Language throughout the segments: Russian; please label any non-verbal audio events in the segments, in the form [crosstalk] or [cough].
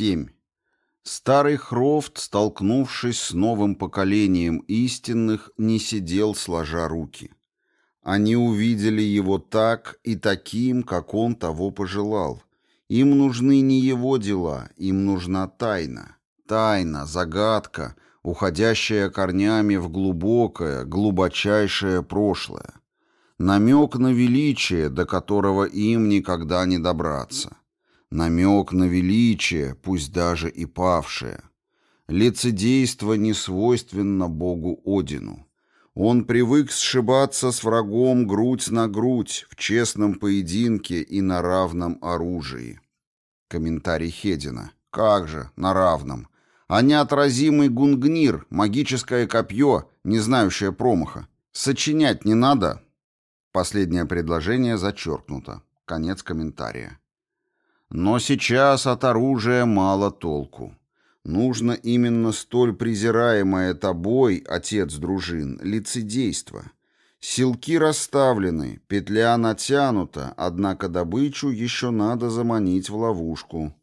7. Старый Хрофт, столкнувшись с новым поколением истинных, не сидел сложа руки. Они увидели его так и таким, как он того пожелал. Им нужны не его дела, им нужна тайна. Тайна, загадка, уходящая корнями в глубокое, глубочайшее прошлое. Намек на величие, до которого им никогда не добраться. Намек на величие, пусть даже и павшее. Лицедейство не свойственно богу Одину. Он привык сшибаться с врагом грудь на грудь, в честном поединке и на равном оружии. Комментарий Хедина. Как же, на равном. А неотразимый гунгнир, магическое копье, не знающее промаха. Сочинять не надо? Последнее предложение зачеркнуто. Конец комментария. Но сейчас от оружия мало толку. Нужно именно столь презираемое тобой, отец дружин, лицедейство. Силки расставлены, петля натянута, однако добычу еще надо заманить в ловушку.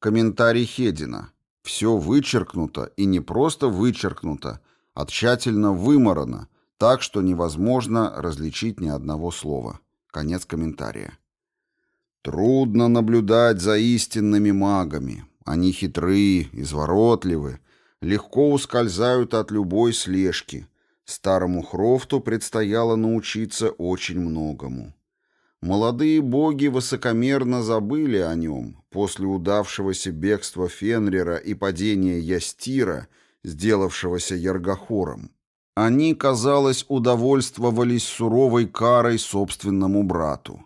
Комментарий Хедина. Все вычеркнуто, и не просто вычеркнуто, а тщательно выморано, так что невозможно различить ни одного слова. Конец комментария. Трудно наблюдать за истинными магами. Они хитрые, изворотливы, легко ускользают от любой слежки. Старому Хрофту предстояло научиться очень многому. Молодые боги высокомерно забыли о нем после удавшегося бегства Фенрира и падения Ястира, сделавшегося Яргохором. Они, казалось, удовольствовались суровой карой собственному брату.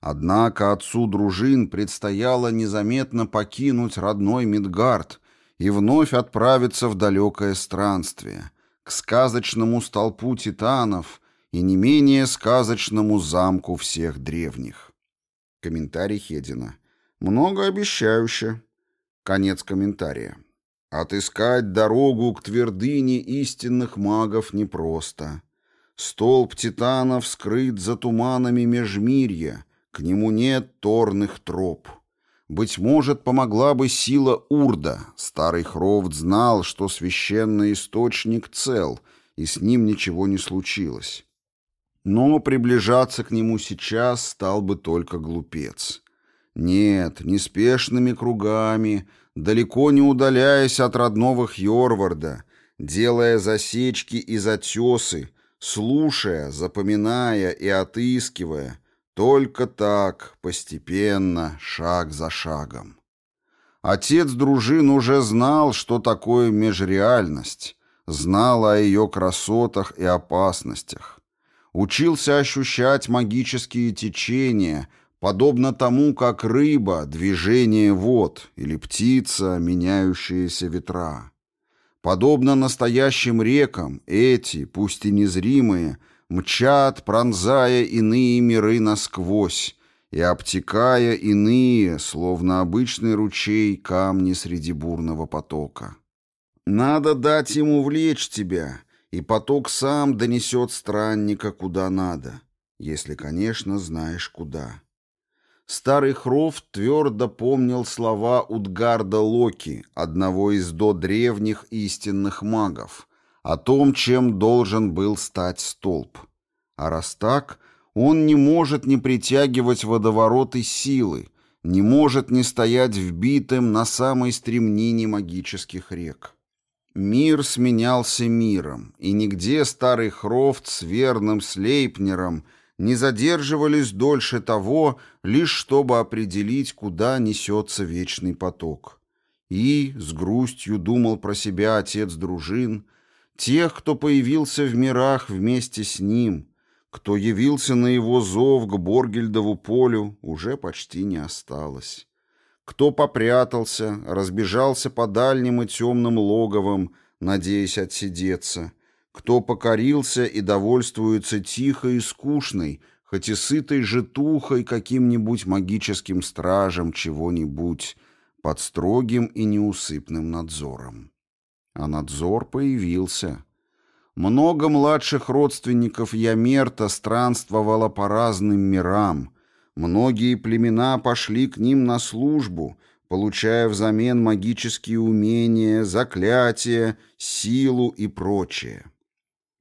Однако отцу дружин предстояло незаметно покинуть родной Мидгард и вновь отправиться в далекое странствие, к сказочному столпу титанов и не менее сказочному замку всех древних. Комментарий Хедина. Многообещающе. Конец комментария. Отыскать дорогу к твердыне истинных магов непросто. Столб титанов скрыт за туманами межмирья, к нему нет торных троп. Быть может, помогла бы сила Урда. Старый Хрофт знал, что священный источник цел, и с ним ничего не случилось. Но приближаться к нему сейчас стал бы только глупец. Нет, неспешными кругами, далеко не удаляясь от родного Хьорварда, делая засечки и затесы, слушая, запоминая и отыскивая, только так, постепенно, шаг за шагом. Отец дружин уже знал, что такое межреальность, знал о ее красотах и опасностях. Учился ощущать магические течения, подобно тому, как рыба, движение вод, или птица, меняющиеся ветра. Подобно настоящим рекам, эти, пусть и незримые, мчат, пронзая иные миры насквозь и обтекая иные, словно обычный ручей, камни среди бурного потока. Надо дать ему влечь тебя, и поток сам донесет странника куда надо, если, конечно, знаешь куда. Старый Хрофт твердо помнил слова Утгарда Локи, одного из до древних истинных магов, о том, чем должен был стать столб. А раз так, он не может не притягивать водовороты силы, не может не стоять вбитым на самой стремнине магических рек. Мир сменялся миром, и нигде старый Хрофт с верным Слейпнером не задерживались дольше того, лишь чтобы определить, куда несется вечный поток. И, с грустью думал про себя отец дружин, тех, кто появился в мирах вместе с ним, кто явился на его зов к Боргельдову полю, уже почти не осталось. Кто попрятался, разбежался по дальним и темным логовам, надеясь отсидеться, кто покорился и довольствуется тихой и скучной, хоть и сытой житухой каким-нибудь магическим стражем чего-нибудь, под строгим и неусыпным надзором. А надзор появился — много младших родственников Ямерта странствовало по разным мирам. Многие племена пошли к ним на службу, получая взамен магические умения, заклятия, силу и прочее.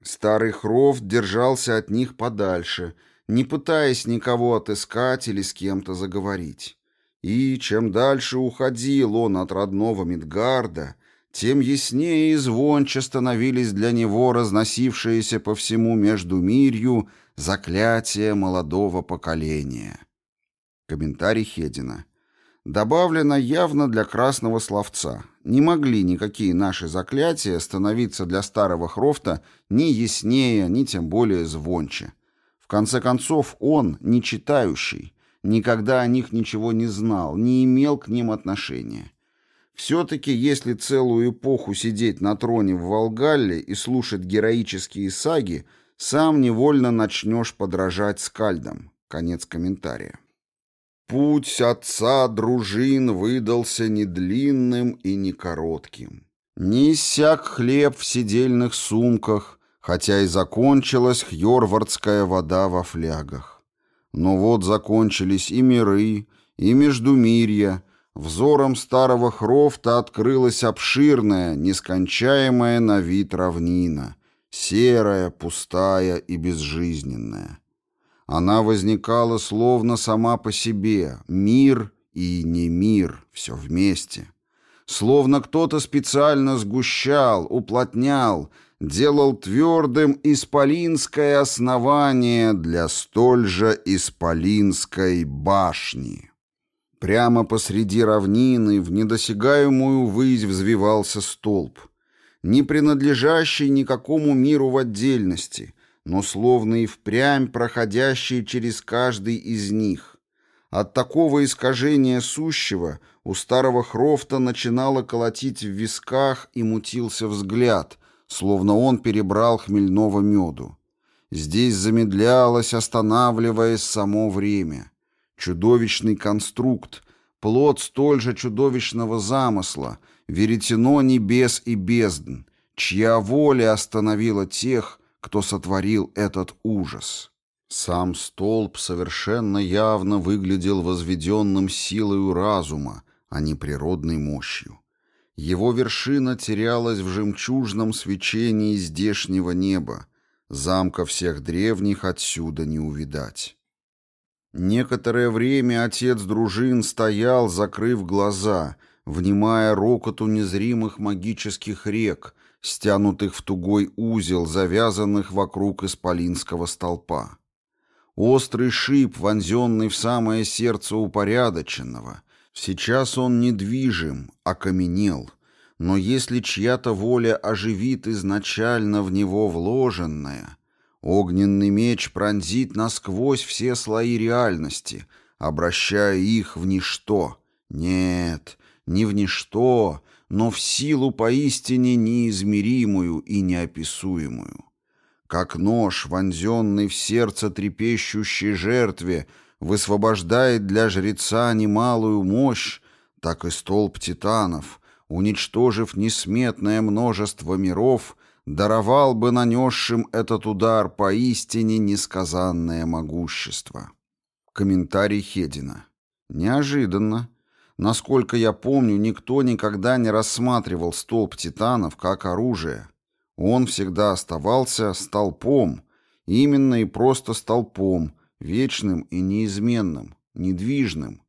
Старый Хрофт держался от них подальше, не пытаясь никого отыскать или с кем-то заговорить. И чем дальше уходил он от родного Мидгарда, тем яснее и звонче становились для него разносившиеся по всему Междумирью заклятия молодого поколения. Комментарий Хедина. Добавлено явно для красного словца. Не могли никакие наши заклятия становиться для старого Хрофта ни яснее, ни тем более звонче. В конце концов, он, не читающий, никогда о них ничего не знал, не имел к ним отношения. Все-таки, если целую эпоху сидеть на троне в Волгалле и слушать героические саги, сам невольно начнешь подражать скальдам. Конец комментария. Путь отца дружин выдался не длинным и не коротким. Не иссяк хлеб в сидельных сумках, хотя и закончилась хьорвардская вода во флягах. Но вот закончились и миры, и междумирья, взором старого Хрофта открылась обширная, нескончаемая на вид равнина, серая, пустая и безжизненная. Она возникала словно сама по себе, мир и не мир, все вместе. Словно кто-то специально сгущал, уплотнял, делал твердым исполинское основание для столь же исполинской башни. Прямо посреди равнины в недосягаемую высь взвивался столб, не принадлежащий никакому миру в отдельности, но словно и впрямь проходящие через каждый из них. От такого искажения сущего у старого Хрофта начинало колотить в висках и мутился взгляд, словно он перебрал хмельного меду. Здесь замедлялось, останавливаясь само время. Чудовищный конструкт, плод столь же чудовищного замысла, веретено небес и бездн, чья воля остановила тех, кто сотворил этот ужас. Сам столб совершенно явно выглядел возведенным силою разума, а не природной мощью. Его вершина терялась в жемчужном свечении здешнего неба, замка всех древних отсюда не увидать. Некоторое время отец дружин стоял, закрыв глаза, внимая рокоту незримых магических рек, стянутых в тугой узел, завязанных вокруг исполинского столпа. Острый шип, вонзенный в самое сердце упорядоченного. Сейчас он недвижим, окаменел. Но если чья-то воля оживит изначально в него вложенное, огненный меч пронзит насквозь все слои реальности, обращая их в ничто. Нет, не в ничто, но в силу поистине неизмеримую и неописуемую. Как нож, вонзенный в сердце трепещущей жертве, высвобождает для жреца немалую мощь, так и столб титанов, уничтожив несметное множество миров, даровал бы нанесшим этот удар поистине несказанное могущество. Комментарий Хедина. Неожиданно. Насколько я помню, никто никогда не рассматривал столб титанов как оружие. Он всегда оставался столпом, именно и просто столпом, вечным и неизменным, недвижным.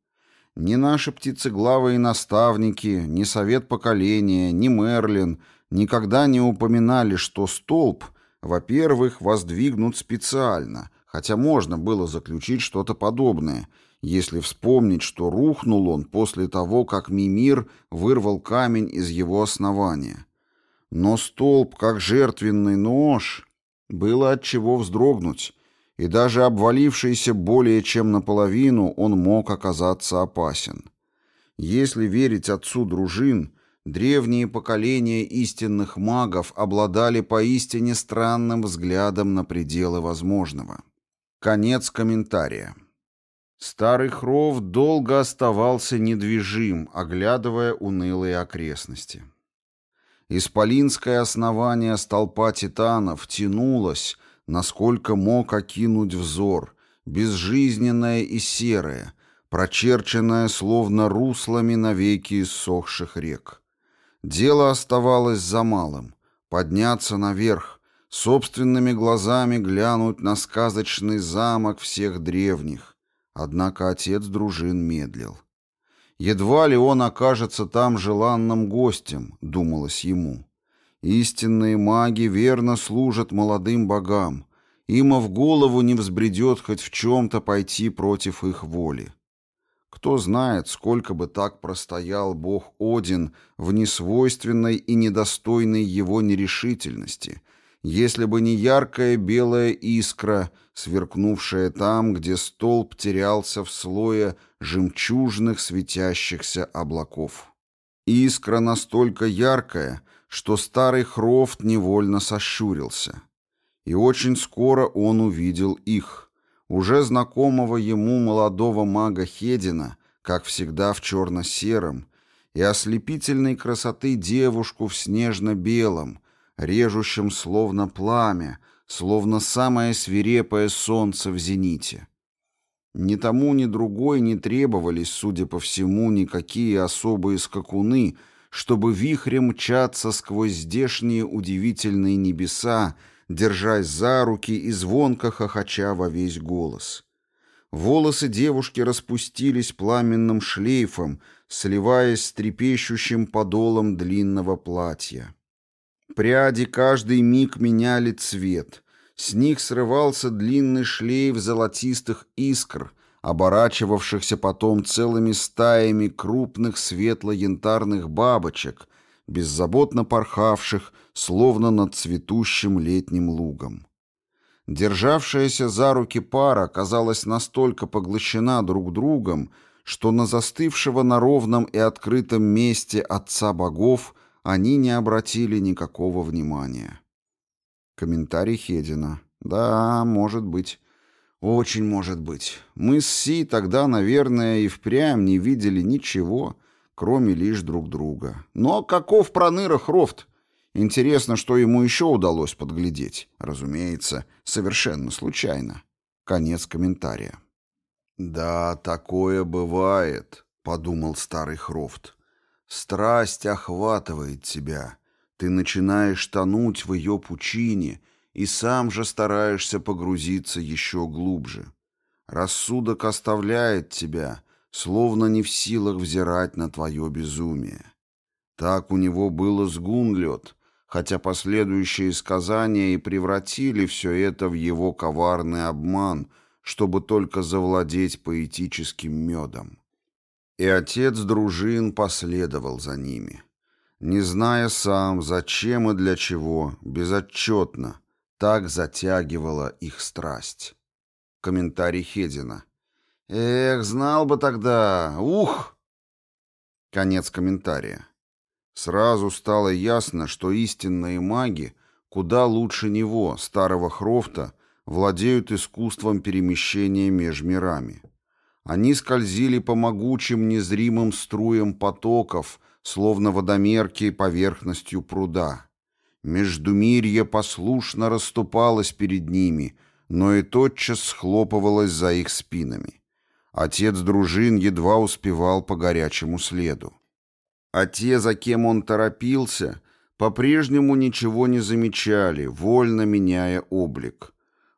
Ни наши птицеглавые наставники, ни совет поколения, ни Мерлин никогда не упоминали, что столб, во-первых, воздвигнут специально, хотя можно было заключить что-то подобное – если вспомнить, что рухнул он после того, как Мимир вырвал камень из его основания. Но столб, как жертвенный нож, было от чего вздрогнуть, и даже обвалившийся более чем наполовину он мог оказаться опасен. Если верить отцу дружин, древние поколения истинных магов обладали поистине странным взглядом на пределы возможного. Конец комментария. Старый Хров долго оставался недвижим, оглядывая унылые окрестности. Исполинское основание столпа титанов тянулось, насколько мог окинуть взор, безжизненное и серое, прочерченная словно руслами навеки иссохших рек. Дело оставалось за малым — подняться наверх, собственными глазами глянуть на сказочный замок всех древних. Однако отец дружин медлил. Едва ли он окажется там желанным гостем, думалось ему. Истинные маги верно служат молодым богам. Им в голову не взбредет хоть в чем-то пойти против их воли. Кто знает, сколько бы так простоял бог Один в несвойственной и недостойной его нерешительности, если бы не яркая белая искра, сверкнувшая там, где столб терялся в слое жемчужных светящихся облаков. Искра настолько яркая, что старый Хрофт невольно сощурился. И очень скоро он увидел их, уже знакомого ему молодого мага Хедина, как всегда в черно-сером, и ослепительной красоты девушку в снежно-белом, режущем словно пламя, словно самое свирепое солнце в зените. Ни тому, ни другой не требовались, судя по всему, никакие особые скакуны, чтобы вихрем мчаться сквозь здешние удивительные небеса, держась за руки и звонко хохоча во весь голос. Волосы девушки распустились пламенным шлейфом, сливаясь с трепещущим подолом длинного платья. Пряди каждый миг меняли цвет. С них срывался длинный шлейф золотистых искр, оборачивавшихся потом целыми стаями крупных светло-янтарных бабочек, беззаботно порхавших, словно над цветущим летним лугом. Державшаяся за руки пара казалась настолько поглощена друг другом, что на застывшего на ровном и открытом месте отца богов они не обратили никакого внимания. Комментарий Хедина. «Да, может быть. Очень может быть. Мы с Си тогда, наверное, и впрямь не видели ничего, кроме лишь друг друга. Но каков проныра Хрофт? Интересно, что ему еще удалось подглядеть. Разумеется, совершенно случайно». Конец комментария. «Да, такое бывает», — подумал старый Хрофт. Страсть охватывает тебя. Ты начинаешь тонуть в ее пучине и сам же стараешься погрузиться еще глубже. Рассудок оставляет тебя, словно не в силах взирать на твое безумие. Так у него было с Гунлет, хотя последующие сказания и превратили все это в его коварный обман, чтобы только завладеть поэтическим медом. И отец дружин последовал за ними. Не зная сам, зачем и для чего, безотчетно, так затягивала их страсть. Комментарий Хедина. «Эх, знал бы тогда! Ух!» Конец комментария. Сразу стало ясно, что истинные маги куда лучше него, старого Хрофта, владеют искусством перемещения меж мирами. Они скользили по могучим незримым струям потоков, словно водомерки поверхностью пруда. Междумирье послушно расступалось перед ними, но и тотчас схлопывалось за их спинами. Отец дружин едва успевал по горячему следу. А те, за кем он торопился, по-прежнему ничего не замечали, вольно меняя облик.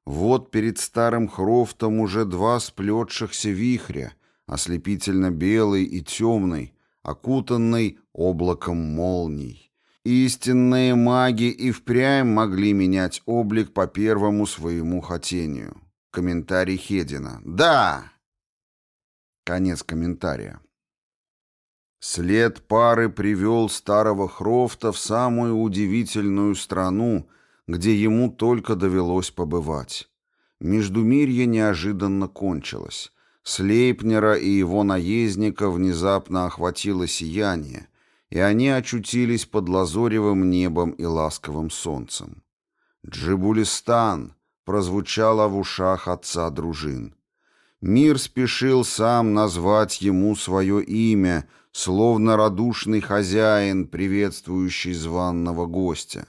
Вот перед старым Хрофтом уже два сплетшихся вихря, ослепительно белый и темный, окутанный облаком молний. Истинные маги и впрямь могли менять облик по первому своему хотению. Комментарий Хедина. «Да!» Конец комментария. След пары привел старого Хрофта в самую удивительную страну — где ему только довелось побывать. Междумирье неожиданно кончилось. Слейпнера и его наездника внезапно охватило сияние, и они очутились под лазоревым небом и ласковым солнцем. «Джибулистан!» прозвучало в ушах отца дружин. Мир спешил сам назвать ему свое имя, словно радушный хозяин, приветствующий званного гостя.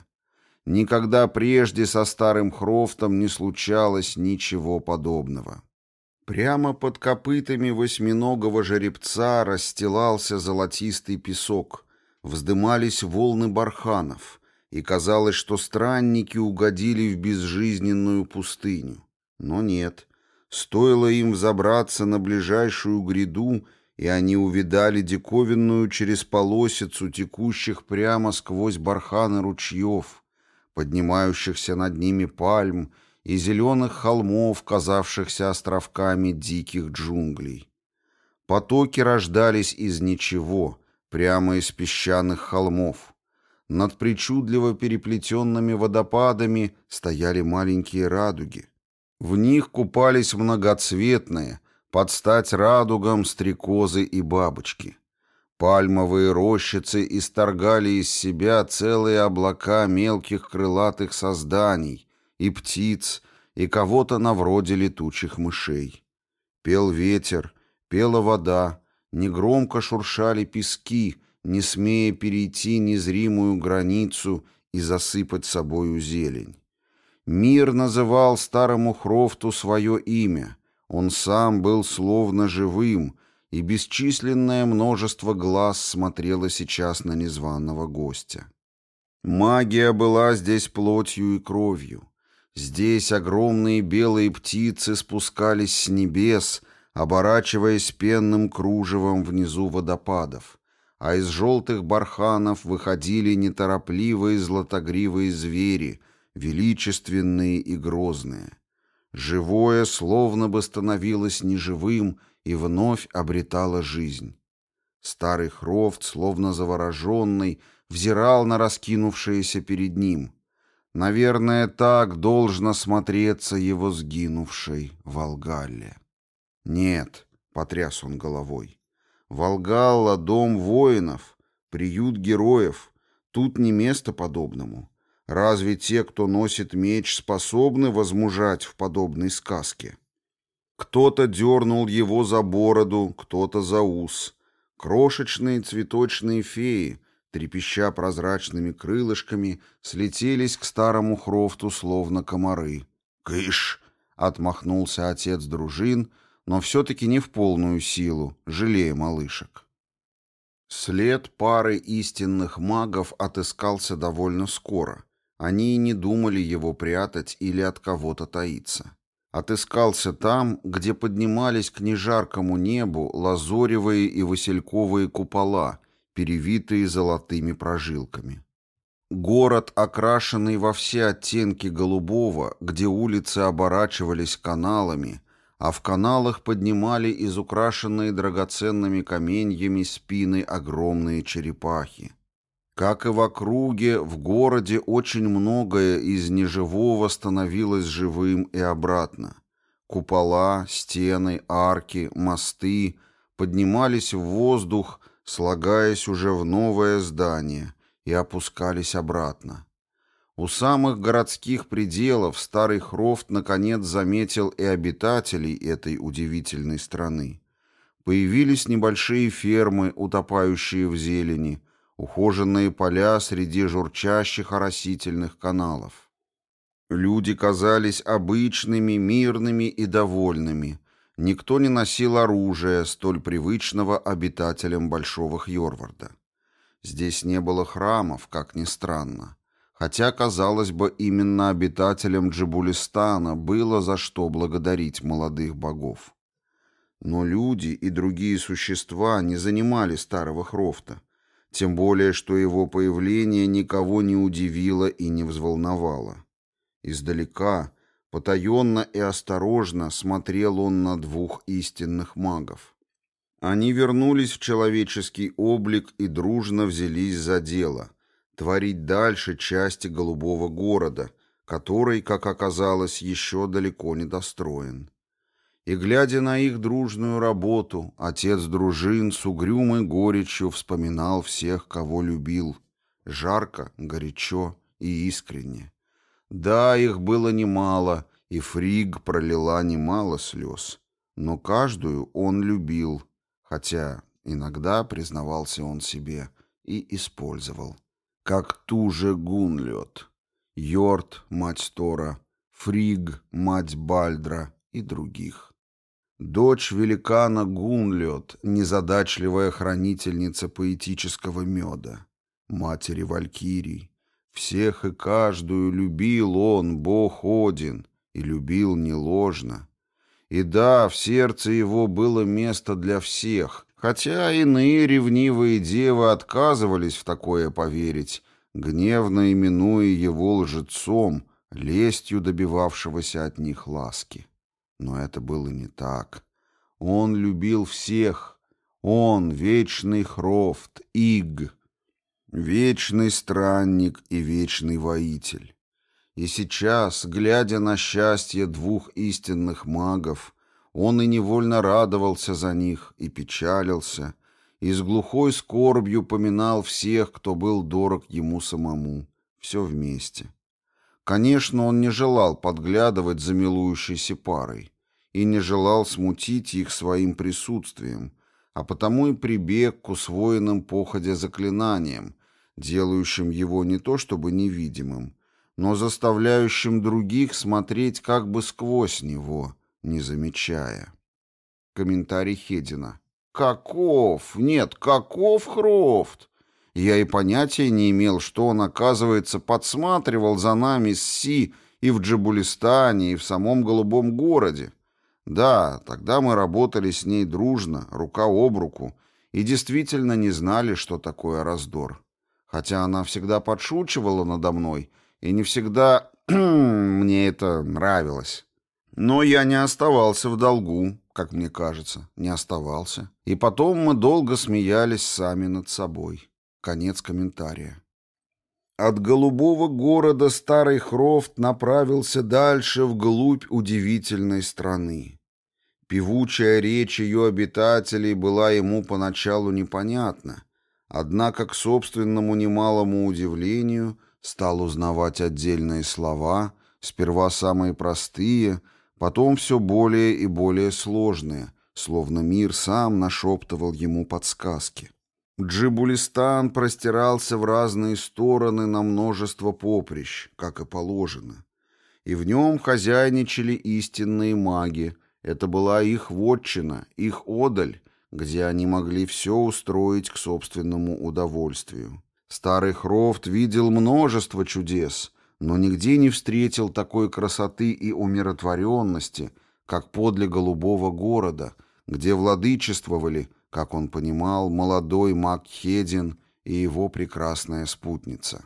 Никогда прежде со старым Хрофтом не случалось ничего подобного. Прямо под копытами восьминогого жеребца расстилался золотистый песок, вздымались волны барханов, и казалось, что странники угодили в безжизненную пустыню. Но нет, стоило им взобраться на ближайшую гряду, и они увидали диковинную через полосицу текущих прямо сквозь барханы ручьев, поднимающихся над ними пальм и зеленых холмов, казавшихся островками диких джунглей. Потоки рождались из ничего, прямо из песчаных холмов. Над причудливо переплетенными водопадами стояли маленькие радуги. В них купались многоцветные, под стать радугам стрекозы и бабочки. Пальмовые рощицы исторгали из себя целые облака мелких крылатых созданий, и птиц, и кого-то на вроде летучих мышей. Пел ветер, пела вода, негромко шуршали пески, не смея перейти незримую границу и засыпать собою зелень. Мир называл старому Хрофту свое имя. Он сам был словно живым, и бесчисленное множество глаз смотрело сейчас на незваного гостя. Магия была здесь плотью и кровью. Здесь огромные белые птицы спускались с небес, оборачиваясь пенным кружевом внизу водопадов, а из желтых барханов выходили неторопливые златогривые звери, величественные и грозные. Живое словно бы становилось неживым и вновь обретало жизнь. Старый Хрофт, словно завороженный, взирал на раскинувшееся перед ним. Наверное, так должно смотреться его сгинувшей Волгалле. «Нет», — потряс он головой, — «Волгалла — дом воинов, приют героев, тут не место подобному. Разве те, кто носит меч, способны возмужать в подобной сказке?» Кто-то дернул его за бороду, кто-то за ус. Крошечные цветочные феи, трепеща прозрачными крылышками, слетелись к старому Хрофту словно комары. «Кыш!» — отмахнулся отец дружин, но все-таки не в полную силу, жалея малышек. След пары истинных магов отыскался довольно скоро. Они и не думали его прятать или от кого-то таиться. Отыскался там, где поднимались к нежаркому небу лазоревые и васильковые купола, перевитые золотыми прожилками. Город, окрашенный во все оттенки голубого, где улицы оборачивались каналами, а в каналах поднимали изукрашенные драгоценными каменьями спины огромные черепахи. Как и в округе, в городе очень многое из неживого становилось живым и обратно. Купола, стены, арки, мосты поднимались в воздух, слагаясь уже в новое здание, и опускались обратно. У самых городских пределов старый Хрофт наконец заметил и обитателей этой удивительной страны. Появились небольшие фермы, утопающие в зелени, ухоженные поля среди журчащих оросительных каналов. Люди казались обычными, мирными и довольными, Никто не носил оружия, столь привычного обитателям Большого Хьорварда. Здесь не было храмов, как ни странно. Хотя, казалось бы, именно обитателям Джибулистана было за что благодарить молодых богов. Но люди и другие существа не занимали старого Хрофта, тем более, что его появление никого не удивило и не взволновало. Издалека, Потаенно и осторожно смотрел он на двух истинных магов. Они вернулись в человеческий облик и дружно взялись за дело — творить дальше части голубого города, который, как оказалось, еще далеко не достроен. И, глядя на их дружную работу, отец дружин с угрюмой горечью вспоминал всех, кого любил, жарко, горячо и искренне. Да, их было немало, и Фриг пролила немало слез, но каждую он любил, хотя иногда, признавался он себе, и использовал. Как ту же Гунлет, Йорт, мать Тора, Фриг, мать Бальдра и других. Дочь великана Гунлет, незадачливая хранительница поэтического меда, матери Валькирий. Всех и каждую любил он, бог Один, и любил не ложно. И да, в сердце его было место для всех, хотя иные ревнивые девы отказывались в такое поверить, гневно именуя его лжецом, лестью добивавшегося от них ласки. Но это было не так. Он любил всех. Он — вечный Хрофт, Иг, вечный странник и вечный воитель. И сейчас, глядя на счастье двух истинных магов, он и невольно радовался за них и печалился, и с глухой скорбью поминал всех, кто был дорог ему самому, все вместе. Конечно, он не желал подглядывать за милующейся парой и не желал смутить их своим присутствием, а потому и прибег к усвоенным походя заклинаниям, делающим его не то чтобы невидимым, но заставляющим других смотреть как бы сквозь него, не замечая. Комментарий Хедина. «Каков? Нет, каков Хрофт? Я и понятия не имел, что он, оказывается, подсматривал за нами с Си и в Джабулистане, и в самом Голубом городе. Да, тогда мы работали с ней дружно, рука об руку, и действительно не знали, что такое раздор. Хотя она всегда подшучивала надо мной, и не всегда [clears throat] мне это нравилось. Но я не оставался в долгу, как мне кажется, не оставался. И потом мы долго смеялись сами над собой. Конец комментария. От голубого города Старый Хрофт направился дальше вглубь удивительной страны. Певучая речь ее обитателей была ему поначалу непонятна, однако к собственному немалому удивлению стал узнавать отдельные слова, сперва самые простые, потом все более и более сложные, словно мир сам нашептывал ему подсказки. Джибулистан простирался в разные стороны на множество поприщ, как и положено. И в нем хозяйничали истинные маги. Это была их вотчина, их одаль, где они могли все устроить к собственному удовольствию. Старый Хрофт видел множество чудес, но нигде не встретил такой красоты и умиротворенности, как подле голубого города, где владычествовали – как он понимал, молодой маг Хедин и его прекрасная спутница.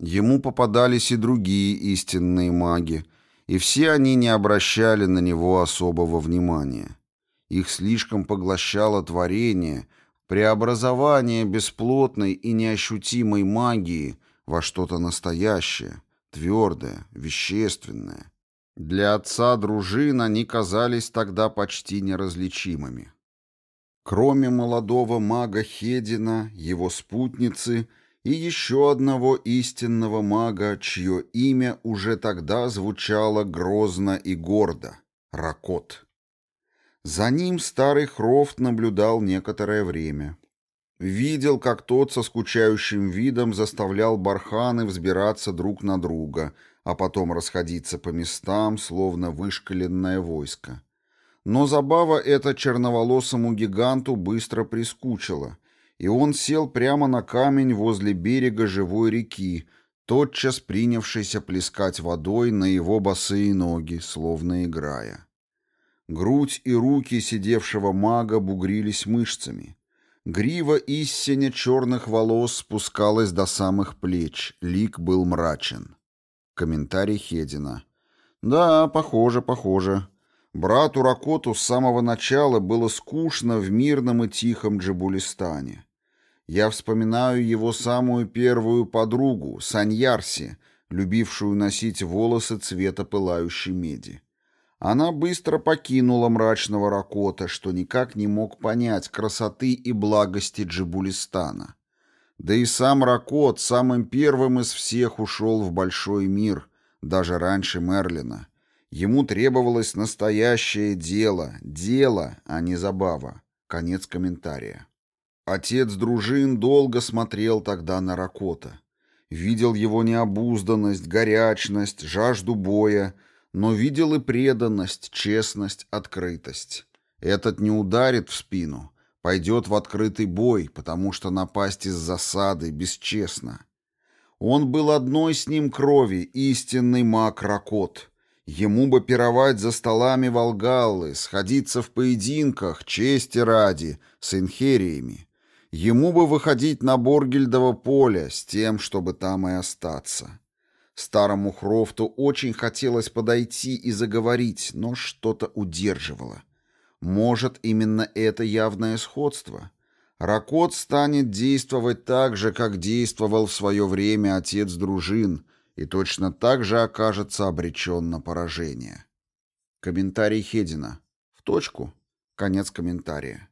Ему попадались и другие истинные маги, и все они не обращали на него особого внимания. Их слишком поглощало творение, преобразование бесплотной и неощутимой магии во что-то настоящее, твердое, вещественное. Для отца дружин они казались тогда почти неразличимыми. Кроме молодого мага Хедина, его спутницы и еще одного истинного мага, чье имя уже тогда звучало грозно и гордо — Ракот. За ним старый Хрофт наблюдал некоторое время. Видел, как тот со скучающим видом заставлял барханы взбираться друг на друга, а потом расходиться по местам, словно вышкаленное войско. Но забава эта черноволосому гиганту быстро прискучила, и он сел прямо на камень возле берега живой реки, тотчас принявшийся плескать водой на его босые ноги, словно играя. Грудь и руки сидевшего мага бугрились мышцами. Грива истиня черных волос спускалась до самых плеч, лик был мрачен. Комментарий Хедина. «Да, похоже, похоже. Брату Ракоту с самого начала было скучно в мирном и тихом Джабулистане. Я вспоминаю его самую первую подругу, Саньярси, любившую носить волосы цвета пылающей меди. Она быстро покинула мрачного Ракота, что никак не мог понять красоты и благости Джабулистана. Да и сам Ракот самым первым из всех ушел в большой мир, даже раньше Мерлина — Ему требовалось настоящее дело, дело, а не забава. Конец комментария. Отец дружин долго смотрел тогда на Ракота. Видел его необузданность, горячность, жажду боя, но видел и преданность, честность, открытость. Этот не ударит в спину, пойдет в открытый бой, потому что напасть из засады бесчестно. Он был одной с ним крови, истинный маг Ракот. Ему бы пировать за столами Волгаллы, сходиться в поединках, чести ради, с инхериями. Ему бы выходить на Боргельдово поле с тем, чтобы там и остаться. Старому Хрофту очень хотелось подойти и заговорить, но что-то удерживало. Может, именно это явное сходство? Ракот станет действовать так же, как действовал в свое время отец дружин, и точно так же окажется обречен на поражение. Комментарий Хедина. В точку. Конец комментария.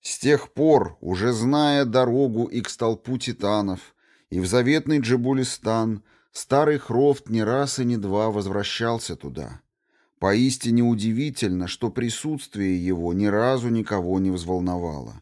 С тех пор, уже зная дорогу и к столпу титанов, и в заветный Джебулистан, старый Хрофт не раз и не два возвращался туда. Поистине удивительно, что присутствие его ни разу никого не взволновало.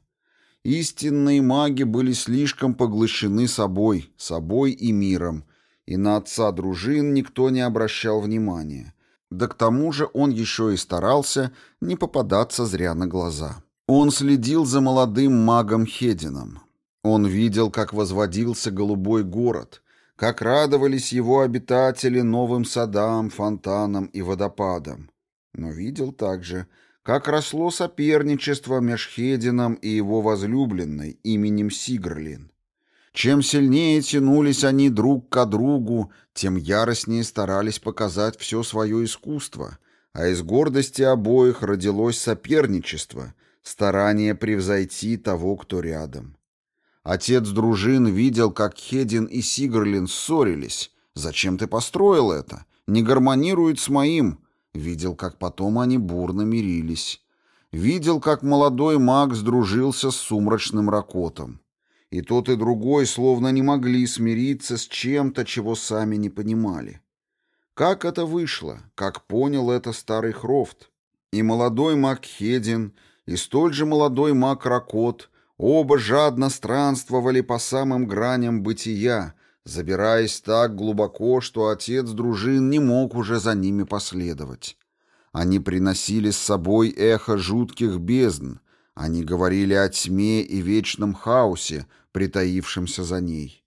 Истинные маги были слишком поглощены собой, собой и миром, и на отца дружин никто не обращал внимания. Да к тому же он еще и старался не попадаться зря на глаза. Он следил за молодым магом Хедином. Он видел, как возводился голубой город, как радовались его обитатели новым садам, фонтанам и водопадам. Но видел также, как росло соперничество меж Хедином и его возлюбленной именем Сигрлин. Чем сильнее тянулись они друг к другу, тем яростнее старались показать все свое искусство, а из гордости обоих родилось соперничество, старание превзойти того, кто рядом. Отец дружин видел, как Хедин и Сигрлин ссорились. «Зачем ты построил это? Не гармонирует с моим. Видел, как потом они бурно мирились. Видел, как молодой маг сдружился с сумрачным ракотом. И тот, и другой словно не могли смириться с чем-то, чего сами не понимали. Как это вышло? Как понял это старый Хрофт? И молодой маг Хедин, и столь же молодой маг Ракот оба жадно странствовали по самым граням бытия, забираясь так глубоко, что отец дружин не мог уже за ними последовать. Они приносили с собой эхо жутких бездн, они говорили о тьме и вечном хаосе, притаившемся за ней.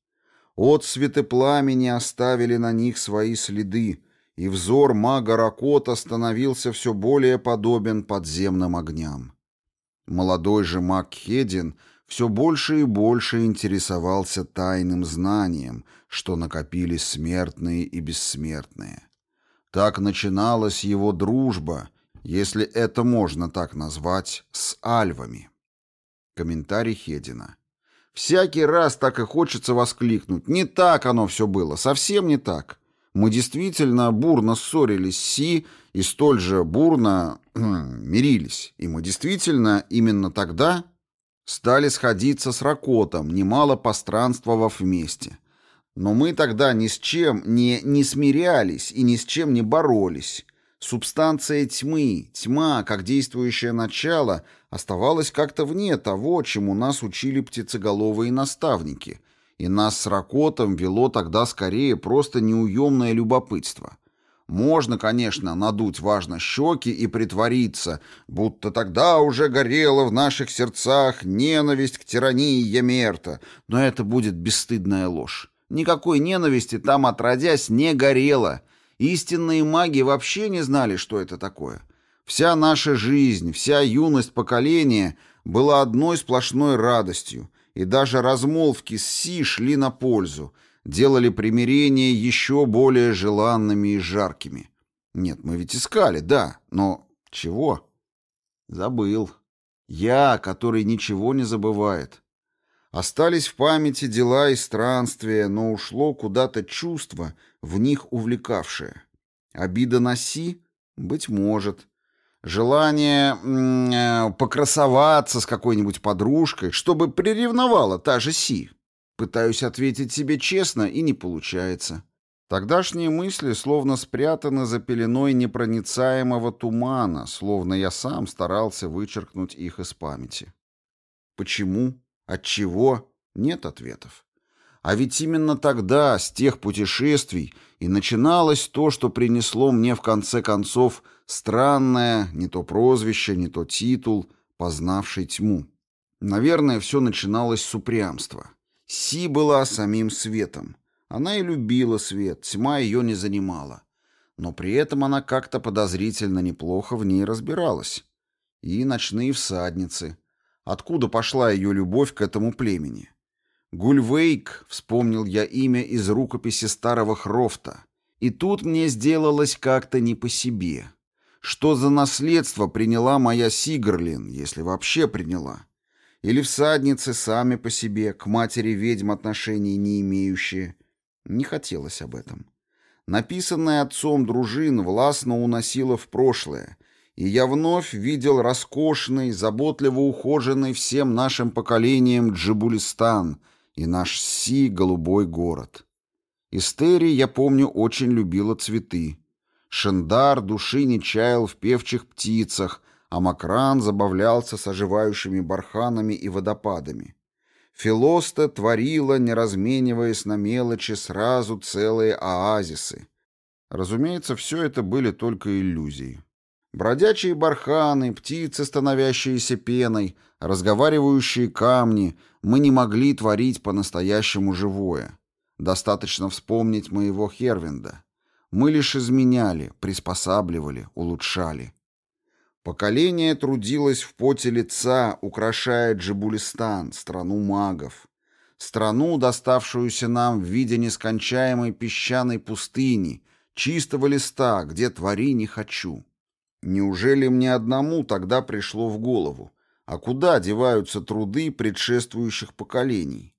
Отцветы пламени оставили на них свои следы, и взор мага Ракота становился все более подобен подземным огням. Молодой же маг Хедин — все больше и больше интересовался тайным знанием, что накопили смертные и бессмертные. Так начиналась его дружба, если это можно так назвать, с альвами. Комментарий Хедина. Всякий раз так и хочется воскликнуть. Не так оно все было, совсем не так. Мы действительно бурно ссорились с Си и столь же бурно мирились. И мы действительно именно тогда Стали сходиться с Ракотом, немало постранствовав вместе. Но мы тогда ни с чем не, не смирялись и ни с чем не боролись. Субстанция тьмы, тьма, как действующее начало, оставалась как-то вне того, чему нас учили птицеголовые наставники, и нас с Ракотом вело тогда скорее просто неуемное любопытство. Можно, конечно, надуть важно щеки и притвориться, будто тогда уже горела в наших сердцах ненависть к тирании Емерта, но это будет бесстыдная ложь. Никакой ненависти там, отродясь, не горело. Истинные маги вообще не знали, что это такое. Вся наша жизнь, вся юность поколения была одной сплошной радостью, и даже размолвки с Си шли на пользу, делали примирения еще более желанными и жаркими. Нет, мы ведь искали, да, но чего? Забыл. Я, который ничего не забывает. Остались в памяти дела и странствия, но ушло куда-то чувство, в них увлекавшее. Обида на Си? Быть может. Желание э, покрасоваться с какой-нибудь подружкой, чтобы приревновала та же Си. Пытаюсь ответить себе честно, и не получается. Тогдашние мысли словно спрятаны за пеленой непроницаемого тумана, словно я сам старался вычеркнуть их из памяти. Почему? Отчего? Нет ответов. А ведь именно тогда, с тех путешествий, и начиналось то, что принесло мне в конце концов странное, не то прозвище, не то титул, познавший тьму. Наверное, все начиналось с упрямства. Си была самим светом. Она и любила свет, тьма ее не занимала. Но при этом она как-то подозрительно неплохо в ней разбиралась. И ночные всадницы. Откуда пошла ее любовь к этому племени? Гульвейк, вспомнил я имя из рукописи старого Хрофта. И тут мне сделалось как-то не по себе. Что за наследство приняла моя Сигрлин, если вообще приняла? Или всадницы сами по себе, к матери ведьм отношений не имеющие? Не хотелось об этом. Написанная отцом дружин властно уносила в прошлое, и я вновь видел роскошный, заботливо ухоженный всем нашим поколением Джибулистан и наш Си голубой город. Истери, я помню, очень любила цветы. Шендар души не чаял в певчих птицах, а Макран забавлялся с оживающими барханами и водопадами. Филоста творила, не размениваясь на мелочи, сразу целые оазисы. Разумеется, все это были только иллюзии. Бродячие барханы, птицы, становящиеся пеной, разговаривающие камни, мы не могли творить по-настоящему живое. Достаточно вспомнить моего Хервинда. Мы лишь изменяли, приспосабливали, улучшали. Поколение трудилось в поте лица, украшая Джибулистан, страну магов. Страну, доставшуюся нам в виде нескончаемой песчаной пустыни, чистого листа, где твори не хочу. Неужели мне одному тогда пришло в голову? А куда деваются труды предшествующих поколений?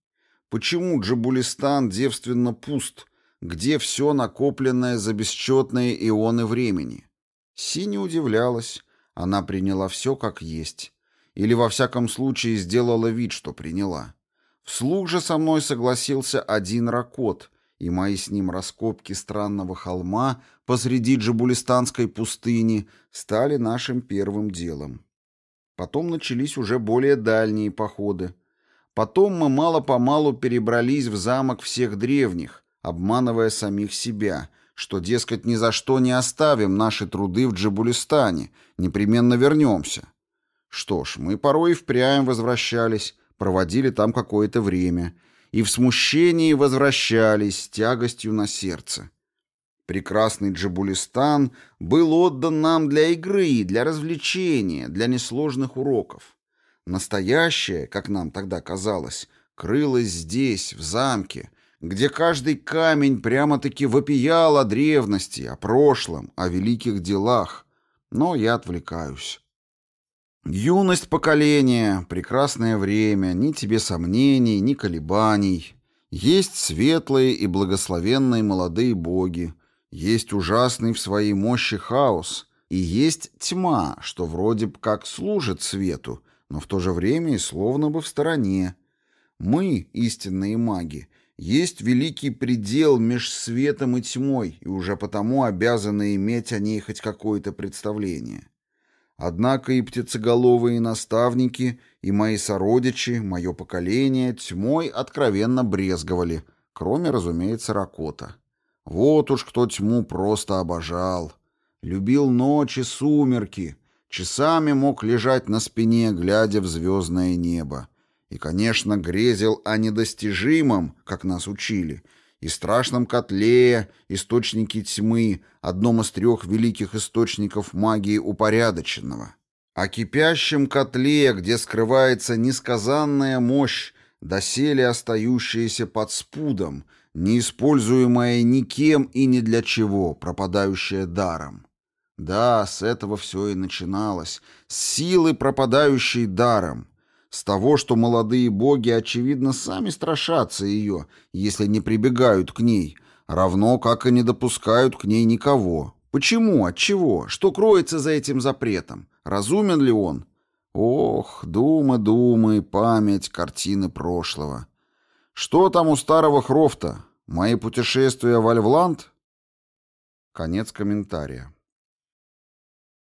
Почему Джабулистан девственно пуст, где все накопленное за бесчетные ионы времени? Си не удивлялась. Она приняла все как есть. Или, во всяком случае, сделала вид, что приняла. Вслух же со мной согласился один ракот, и мои с ним раскопки странного холма посреди Джабулистанской пустыни стали нашим первым делом. Потом начались уже более дальние походы. Потом мы мало-помалу перебрались в замок всех древних, обманывая самих себя — что, дескать, ни за что не оставим наши труды в Джабулистане, непременно вернемся. Что ж, мы порой и впрямь возвращались, проводили там какое-то время, и в смущении возвращались с тягостью на сердце. Прекрасный Джабулистан был отдан нам для игры, для развлечения, для несложных уроков. Настоящее, как нам тогда казалось, крылось здесь, в замке, где каждый камень прямо-таки вопиял о древности, о прошлом, о великих делах. Но я отвлекаюсь. Юность поколения, прекрасное время, ни тебе сомнений, ни колебаний. Есть светлые и благословенные молодые боги, есть ужасный в своей мощи хаос, и есть тьма, что вроде бы как служит свету, но в то же время и словно бы в стороне. Мы, истинные маги, есть великий предел меж светом и тьмой, и уже потому обязаны иметь о ней хоть какое-то представление. Однако и птицеголовые наставники, и мои сородичи, мое поколение тьмой откровенно брезговали, кроме, разумеется, Ракота. Вот уж кто тьму просто обожал. Любил ночи, сумерки, часами мог лежать на спине, глядя в звездное небо. И, конечно, грезил о недостижимом, как нас учили, и страшном котле, источнике тьмы, одном из трех великих источников магии упорядоченного. О кипящем котле, где скрывается несказанная мощь, доселе остающаяся под спудом, неиспользуемая никем и ни для чего, пропадающая даром. Да, с этого все и начиналось, с силы, пропадающей даром, с того, что молодые боги, очевидно, сами страшатся ее, если не прибегают к ней, равно как и не допускают к ней никого. Почему? Отчего? Что кроется за этим запретом? Разумен ли он? Ох, думы, думы, память, картины прошлого. Что там у старого Хрофта? Мои путешествия в Альвланд? Конец комментария.